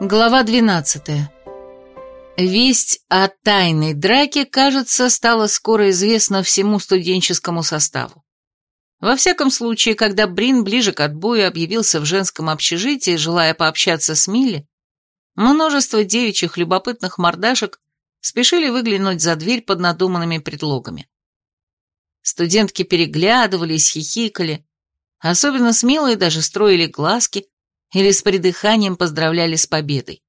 Глава 12. Весть о тайной драке, кажется, стала скоро известна всему студенческому составу. Во всяком случае, когда Брин ближе к отбою объявился в женском общежитии, желая пообщаться с Милли, множество девичьих любопытных мордашек спешили выглянуть за дверь под надуманными предлогами. Студентки переглядывались, хихикали, особенно смелые даже строили глазки, или с придыханием поздравляли с победой.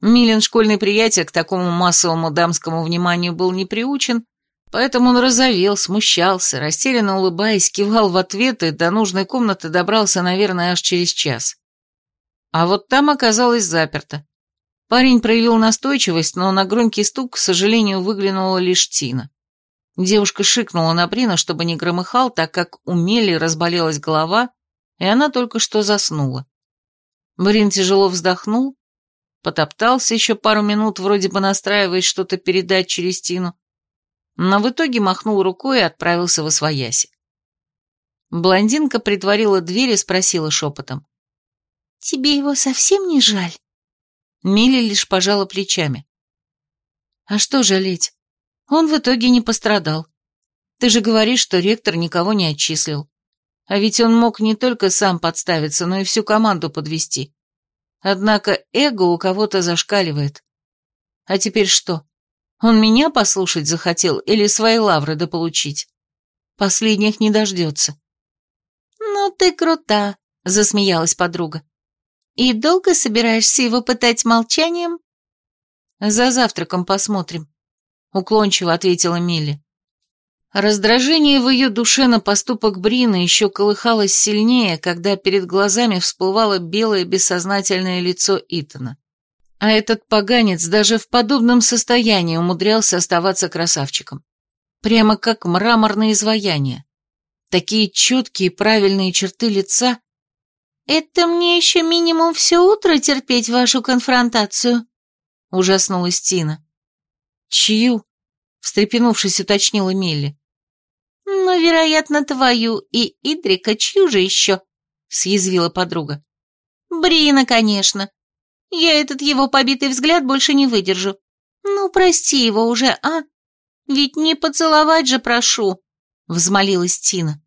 Милин, школьный приятель, к такому массовому дамскому вниманию был не приучен, поэтому он разовел, смущался, растерянно улыбаясь, кивал в ответ и до нужной комнаты добрался, наверное, аж через час. А вот там оказалось заперто. Парень проявил настойчивость, но на громкий стук, к сожалению, выглянула лишь Тина. Девушка шикнула на Брина, чтобы не громыхал, так как у Мели разболелась голова, и она только что заснула. Брин тяжело вздохнул, потоптался еще пару минут, вроде бы настраиваясь что-то передать через Тину, но в итоге махнул рукой и отправился в освояси. Блондинка притворила дверь и спросила шепотом. «Тебе его совсем не жаль?» Милли лишь пожала плечами. «А что жалеть? Он в итоге не пострадал. Ты же говоришь, что ректор никого не отчислил. А ведь он мог не только сам подставиться, но и всю команду подвести. Однако эго у кого-то зашкаливает. А теперь что? Он меня послушать захотел или свои лавры дополучить? Последних не дождется. «Ну ты крута», — засмеялась подруга. «И долго собираешься его пытать молчанием?» «За завтраком посмотрим», — уклончиво ответила Милли. Раздражение в ее душе на поступок Брина еще колыхалось сильнее, когда перед глазами всплывало белое бессознательное лицо Итана. А этот поганец даже в подобном состоянии умудрялся оставаться красавчиком. Прямо как мраморное изваяние. Такие четкие правильные черты лица. «Это мне еще минимум все утро терпеть вашу конфронтацию», — ужаснулась Тина. «Чью?» — встрепенувшись, уточнила Милли. «Ну, вероятно, твою и Идрика, чью же еще?» — съязвила подруга. «Брина, конечно. Я этот его побитый взгляд больше не выдержу. Ну, прости его уже, а? Ведь не поцеловать же прошу!» — взмолилась Тина.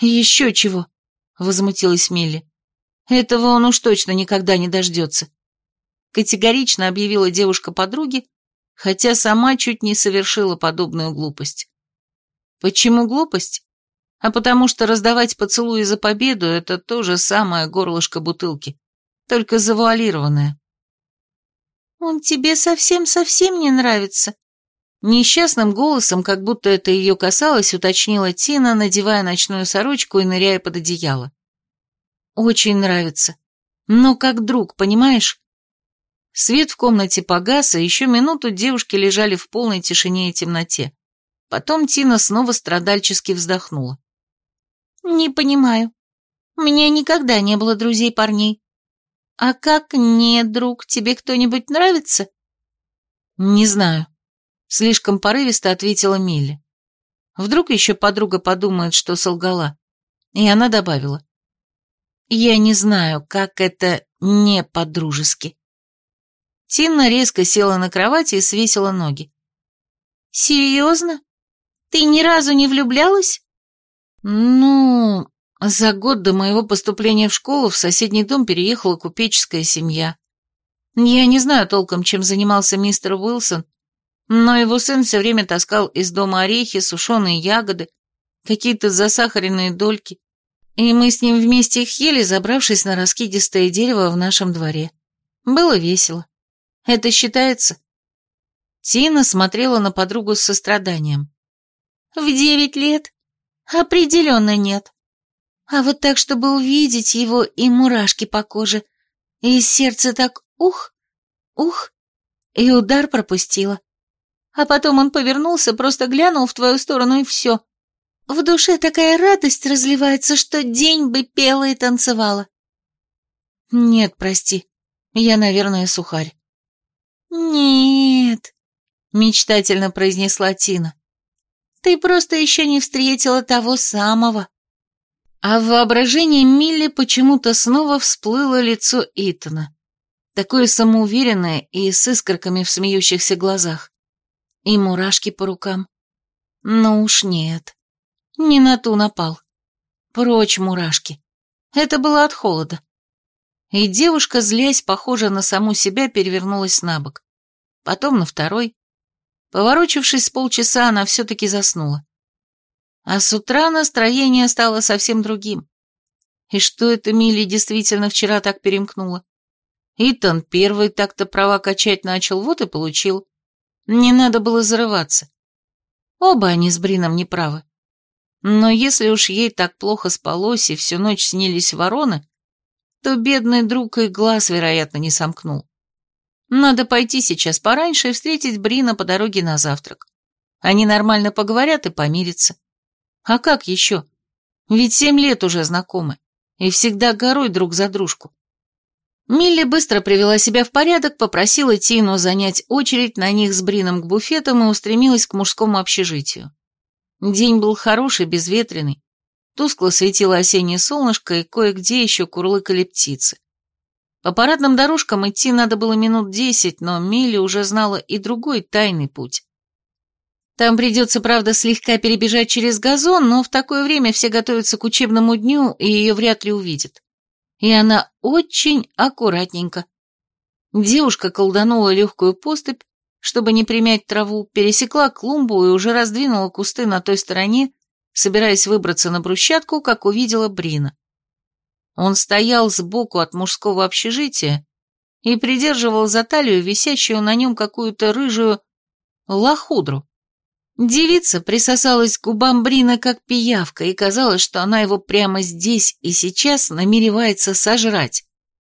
«Еще чего?» — возмутилась Милли. «Этого он уж точно никогда не дождется». Категорично объявила девушка подруге, хотя сама чуть не совершила подобную глупость. Почему глупость? А потому что раздавать поцелуи за победу – это то же самое горлышко бутылки, только завуалированное. «Он тебе совсем-совсем не нравится?» Несчастным голосом, как будто это ее касалось, уточнила Тина, надевая ночную сорочку и ныряя под одеяло. «Очень нравится. Но как друг, понимаешь?» Свет в комнате погас, и еще минуту девушки лежали в полной тишине и темноте. Потом Тина снова страдальчески вздохнула. «Не понимаю. У меня никогда не было друзей-парней. А как не друг, тебе кто-нибудь нравится?» «Не знаю», — слишком порывисто ответила Милли. Вдруг еще подруга подумает, что солгала. И она добавила. «Я не знаю, как это не по-дружески». Тина резко села на кровати и свесила ноги. «Серьезно? Ты ни разу не влюблялась? Ну, за год до моего поступления в школу в соседний дом переехала купеческая семья. Я не знаю толком, чем занимался мистер Уилсон, но его сын все время таскал из дома орехи, сушеные ягоды, какие-то засахаренные дольки, и мы с ним вместе их ели, забравшись на раскидистое дерево в нашем дворе. Было весело. Это считается? Тина смотрела на подругу с состраданием. В девять лет? Определенно нет. А вот так, чтобы увидеть его и мурашки по коже, и сердце так ух, ух, и удар пропустила. А потом он повернулся, просто глянул в твою сторону и все. В душе такая радость разливается, что день бы пела и танцевала. Нет, прости, я, наверное, сухарь. Нет, мечтательно произнесла Тина. Ты просто еще не встретила того самого. А в воображении Милли почему-то снова всплыло лицо Итана. Такое самоуверенное и с искорками в смеющихся глазах. И мурашки по рукам. Ну уж нет. Не на ту напал. Прочь мурашки. Это было от холода. И девушка, злясь, похожа на саму себя, перевернулась на бок. Потом на второй. Поворочившись полчаса, она все-таки заснула. А с утра настроение стало совсем другим. И что это Милли действительно вчера так перемкнула? Итан первый так-то права качать начал, вот и получил. Не надо было зарываться. Оба они с Брином неправы. Но если уж ей так плохо спалось и всю ночь снились вороны, то бедный друг и глаз, вероятно, не сомкнул. Надо пойти сейчас пораньше и встретить Брина по дороге на завтрак. Они нормально поговорят и помирятся. А как еще? Ведь семь лет уже знакомы, и всегда горой друг за дружку. Милли быстро привела себя в порядок, попросила Тину занять очередь на них с Брином к буфетам и устремилась к мужскому общежитию. День был хороший, безветренный. Тускло светило осеннее солнышко, и кое-где еще курлыкали птицы. По парадным дорожкам идти надо было минут десять, но Милли уже знала и другой тайный путь. Там придется, правда, слегка перебежать через газон, но в такое время все готовятся к учебному дню, и ее вряд ли увидят и она очень аккуратненько. Девушка колданула легкую поступь, чтобы не примять траву, пересекла клумбу и уже раздвинула кусты на той стороне, собираясь выбраться на брусчатку, как увидела Брина. Он стоял сбоку от мужского общежития и придерживал за талию висящую на нем какую-то рыжую лохудру. Девица присосалась к губам Брина как пиявка, и казалось, что она его прямо здесь и сейчас намеревается сожрать.